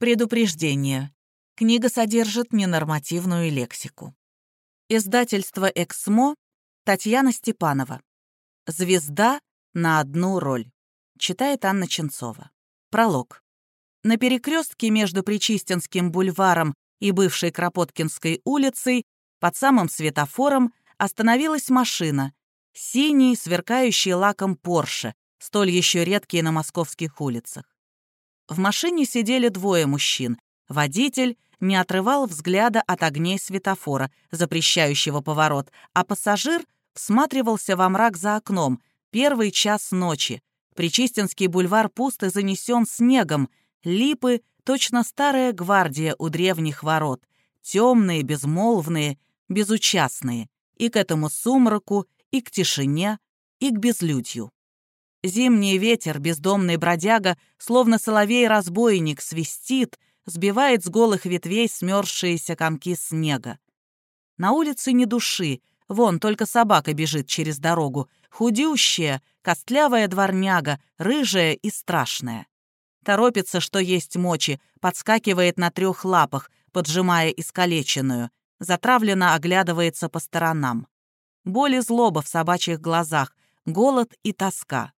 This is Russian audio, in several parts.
Предупреждение. Книга содержит ненормативную лексику. Издательство «Эксмо», Татьяна Степанова. «Звезда на одну роль». Читает Анна Ченцова. Пролог. На перекрестке между Причистинским бульваром и бывшей Кропоткинской улицей под самым светофором остановилась машина, синий, сверкающий лаком Порше, столь еще редкий на московских улицах. В машине сидели двое мужчин. Водитель не отрывал взгляда от огней светофора, запрещающего поворот, а пассажир всматривался во мрак за окном. Первый час ночи. Причистинский бульвар пуст и занесен снегом. Липы — точно старая гвардия у древних ворот. Темные, безмолвные, безучастные. И к этому сумраку, и к тишине, и к безлюдью. Зимний ветер, бездомный бродяга, словно соловей-разбойник, свистит, сбивает с голых ветвей смерзшиеся комки снега. На улице ни души, вон только собака бежит через дорогу, худющая, костлявая дворняга, рыжая и страшная. Торопится, что есть мочи, подскакивает на трех лапах, поджимая искалеченную, затравленно оглядывается по сторонам. Боль и злоба в собачьих глазах, голод и тоска.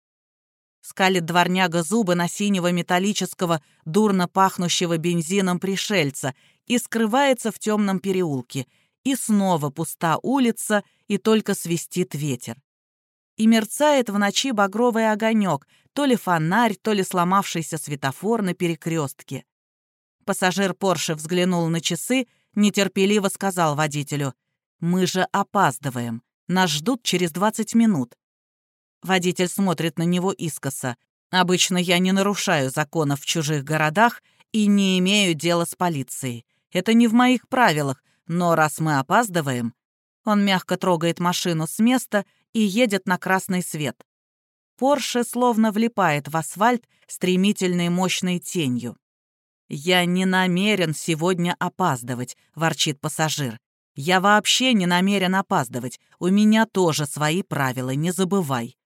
Скалит дворняга зубы на синего металлического, дурно пахнущего бензином пришельца и скрывается в темном переулке. И снова пуста улица, и только свистит ветер. И мерцает в ночи багровый огонек, то ли фонарь, то ли сломавшийся светофор на перекрестке. Пассажир Порше взглянул на часы, нетерпеливо сказал водителю, «Мы же опаздываем. Нас ждут через 20 минут». Водитель смотрит на него искоса. Обычно я не нарушаю законов в чужих городах и не имею дела с полицией. Это не в моих правилах, но раз мы опаздываем... Он мягко трогает машину с места и едет на красный свет. Порше словно влипает в асфальт стремительной мощной тенью. «Я не намерен сегодня опаздывать», — ворчит пассажир. «Я вообще не намерен опаздывать. У меня тоже свои правила, не забывай».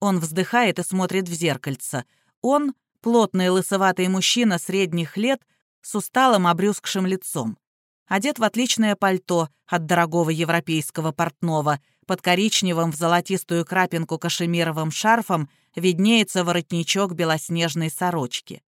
Он вздыхает и смотрит в зеркальце. Он — плотный лысоватый мужчина средних лет с усталым обрюзгшим лицом. Одет в отличное пальто от дорогого европейского портного. Под коричневым в золотистую крапинку кашемировым шарфом виднеется воротничок белоснежной сорочки.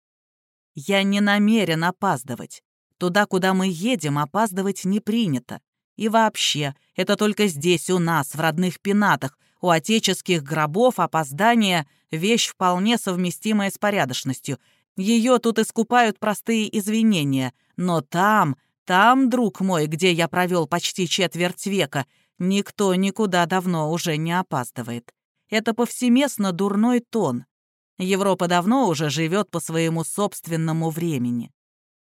«Я не намерен опаздывать. Туда, куда мы едем, опаздывать не принято. И вообще, это только здесь, у нас, в родных пенатах, у отеческих гробов опоздание — вещь вполне совместимая с порядочностью. Ее тут искупают простые извинения. Но там, там, друг мой, где я провел почти четверть века, никто никуда давно уже не опаздывает. Это повсеместно дурной тон. Европа давно уже живет по своему собственному времени.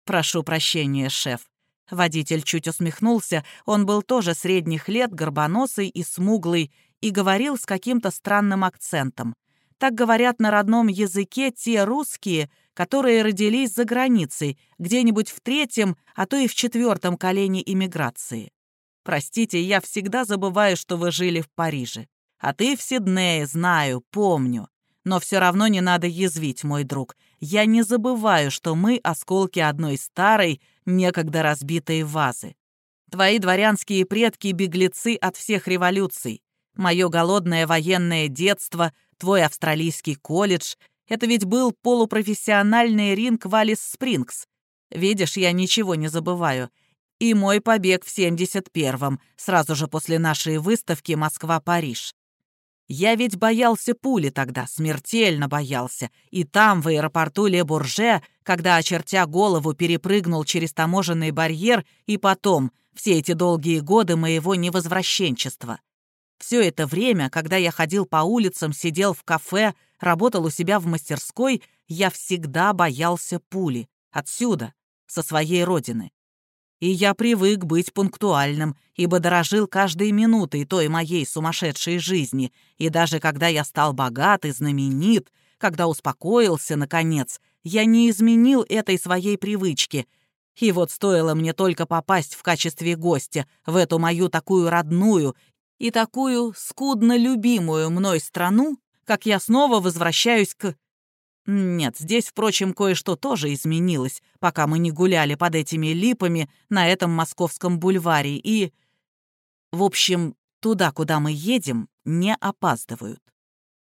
Прошу прощения, шеф. Водитель чуть усмехнулся, он был тоже средних лет, горбоносый и смуглый, и говорил с каким-то странным акцентом. Так говорят на родном языке те русские, которые родились за границей, где-нибудь в третьем, а то и в четвертом колене иммиграции. Простите, я всегда забываю, что вы жили в Париже. А ты в Сиднее, знаю, помню. Но все равно не надо язвить, мой друг. Я не забываю, что мы осколки одной старой, некогда разбитой вазы. Твои дворянские предки — от всех революций. Мое голодное военное детство, твой австралийский колледж — это ведь был полупрофессиональный ринг Валис Спрингс. Видишь, я ничего не забываю. И мой побег в 71-м, сразу же после нашей выставки «Москва-Париж». Я ведь боялся пули тогда, смертельно боялся. И там, в аэропорту Ле-Бурже, когда, очертя голову, перепрыгнул через таможенный барьер, и потом, все эти долгие годы моего невозвращенчества. Все это время, когда я ходил по улицам, сидел в кафе, работал у себя в мастерской, я всегда боялся пули. Отсюда, со своей родины. И я привык быть пунктуальным, ибо дорожил каждой минутой той моей сумасшедшей жизни. И даже когда я стал богат и знаменит, когда успокоился, наконец, я не изменил этой своей привычки. И вот стоило мне только попасть в качестве гостя в эту мою такую родную и такую скудно любимую мной страну, как я снова возвращаюсь к... Нет, здесь, впрочем, кое-что тоже изменилось, пока мы не гуляли под этими липами на этом московском бульваре и... В общем, туда, куда мы едем, не опаздывают.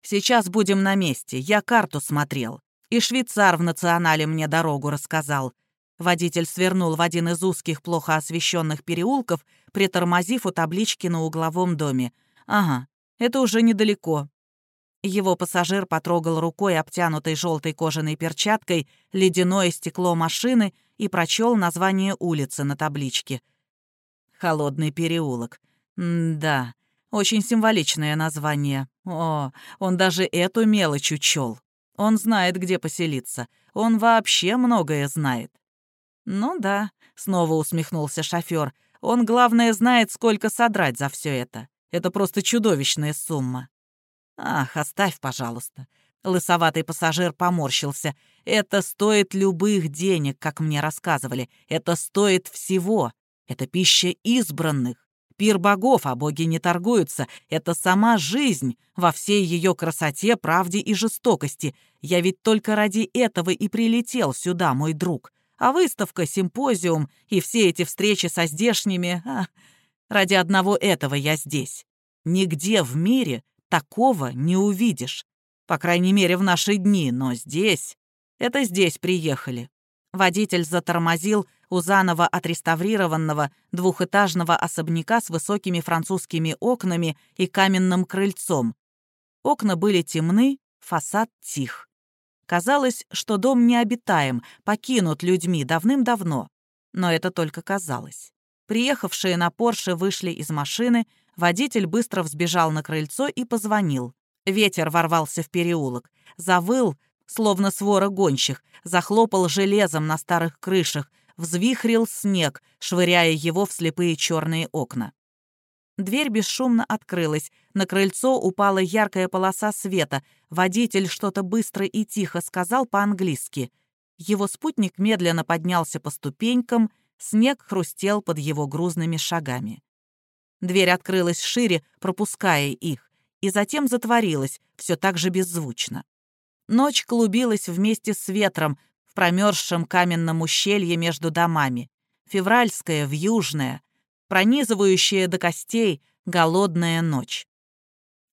Сейчас будем на месте, я карту смотрел. И швейцар в национале мне дорогу рассказал. Водитель свернул в один из узких, плохо освещенных переулков, притормозив у таблички на угловом доме. «Ага, это уже недалеко». Его пассажир потрогал рукой, обтянутой желтой кожаной перчаткой, ледяное стекло машины и прочел название улицы на табличке. «Холодный переулок». М да, очень символичное название. О, он даже эту мелочь учел. Он знает, где поселиться. Он вообще многое знает. «Ну да», — снова усмехнулся шофер. «Он, главное, знает, сколько содрать за все это. Это просто чудовищная сумма». «Ах, оставь, пожалуйста». Лысоватый пассажир поморщился. «Это стоит любых денег, как мне рассказывали. Это стоит всего. Это пища избранных. Пир богов, а боги не торгуются. Это сама жизнь во всей ее красоте, правде и жестокости. Я ведь только ради этого и прилетел сюда, мой друг. А выставка, симпозиум и все эти встречи со здешними... А, ради одного этого я здесь. Нигде в мире такого не увидишь. По крайней мере, в наши дни, но здесь... Это здесь приехали. Водитель затормозил у заново отреставрированного двухэтажного особняка с высокими французскими окнами и каменным крыльцом. Окна были темны, фасад тих. Казалось, что дом необитаем, покинут людьми давным-давно. Но это только казалось. Приехавшие на Порше вышли из машины, водитель быстро взбежал на крыльцо и позвонил. Ветер ворвался в переулок, завыл, словно свора гонщих, захлопал железом на старых крышах, взвихрил снег, швыряя его в слепые черные окна. Дверь бесшумно открылась. На крыльцо упала яркая полоса света. Водитель что-то быстро и тихо сказал по-английски. Его спутник медленно поднялся по ступенькам, снег хрустел под его грузными шагами. Дверь открылась шире, пропуская их, и затем затворилась, все так же беззвучно. Ночь клубилась вместе с ветром в промерзшем каменном ущелье между домами. Февральская, вьюжная, пронизывающая до костей голодная ночь.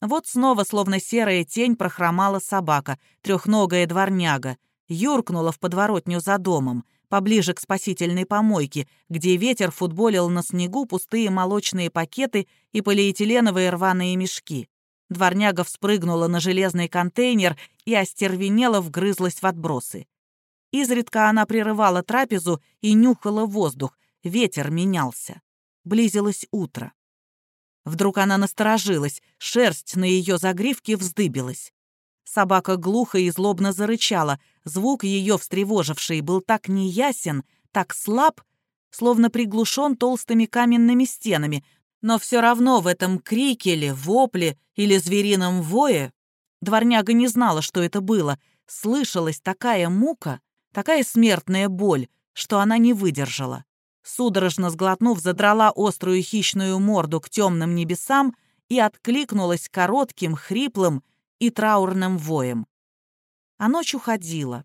Вот снова, словно серая тень, прохромала собака, трехногая дворняга, юркнула в подворотню за домом, поближе к спасительной помойке, где ветер футболил на снегу пустые молочные пакеты и полиэтиленовые рваные мешки. Дворняга вспрыгнула на железный контейнер и остервенела вгрызлась в отбросы. Изредка она прерывала трапезу и нюхала воздух, ветер менялся. Близилось утро. Вдруг она насторожилась, шерсть на ее загривке вздыбилась. Собака глухо и злобно зарычала. Звук ее встревоживший был так неясен, так слаб, словно приглушен толстыми каменными стенами, но все равно в этом крике ли, вопле или зверином вое дворняга не знала, что это было. Слышалась такая мука, такая смертная боль, что она не выдержала судорожно сглотнув, задрала острую хищную морду к темным небесам и откликнулась коротким, хриплым и траурным воем. А ночь уходила.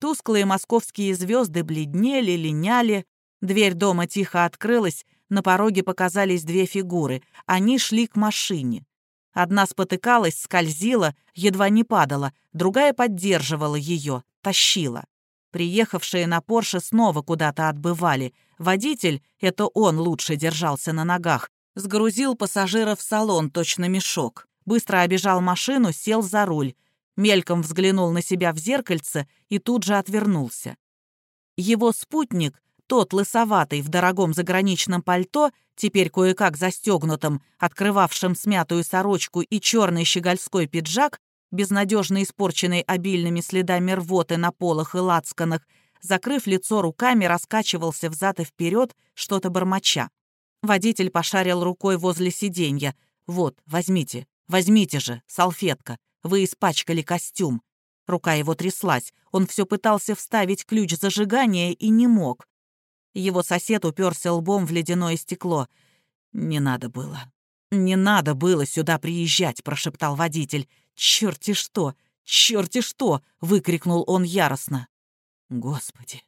Тусклые московские звезды бледнели, линяли. Дверь дома тихо открылась, на пороге показались две фигуры. Они шли к машине. Одна спотыкалась, скользила, едва не падала, другая поддерживала ее, тащила. Приехавшие на Порше снова куда-то отбывали. Водитель, это он лучше держался на ногах, сгрузил пассажира в салон, точно мешок. Быстро обежал машину, сел за руль. Мельком взглянул на себя в зеркальце и тут же отвернулся. Его спутник, тот лысоватый в дорогом заграничном пальто, теперь кое-как застегнутым, открывавшим смятую сорочку и черный щегольской пиджак, безнадежно испорченный обильными следами рвоты на полах и лацканах, закрыв лицо руками, раскачивался взад и вперед, что-то бормоча. Водитель пошарил рукой возле сиденья. «Вот, возьмите, возьмите же, салфетка. Вы испачкали костюм». Рука его тряслась. Он все пытался вставить ключ зажигания и не мог. Его сосед уперся лбом в ледяное стекло. «Не надо было. Не надо было сюда приезжать», — прошептал водитель. «Черти что! «Черти что!» — выкрикнул он яростно. «Господи!»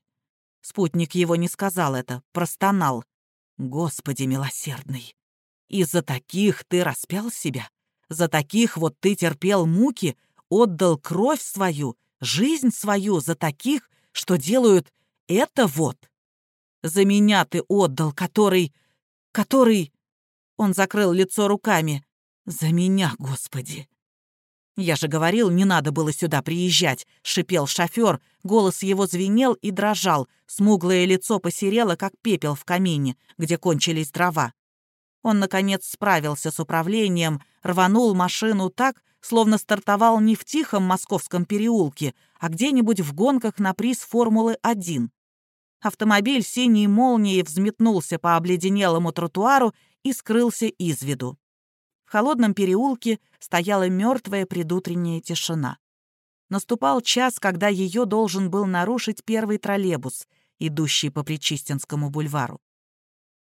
Спутник его не сказал это, простонал. «Господи милосердный! Из-за таких ты распял себя? За таких вот ты терпел муки, отдал кровь свою, жизнь свою за таких, что делают это вот? За меня ты отдал, который... который...» Он закрыл лицо руками. «За меня, Господи!» «Я же говорил, не надо было сюда приезжать», — шипел шофер. Голос его звенел и дрожал. Смуглое лицо посерело, как пепел в камине, где кончились дрова. Он, наконец, справился с управлением, рванул машину так, словно стартовал не в тихом московском переулке, а где-нибудь в гонках на приз Формулы-1. Автомобиль синей молнией взметнулся по обледенелому тротуару и скрылся из виду. В холодном переулке стояла мертвая предутренняя тишина. Наступал час, когда ее должен был нарушить первый троллейбус, идущий по Причистинскому бульвару.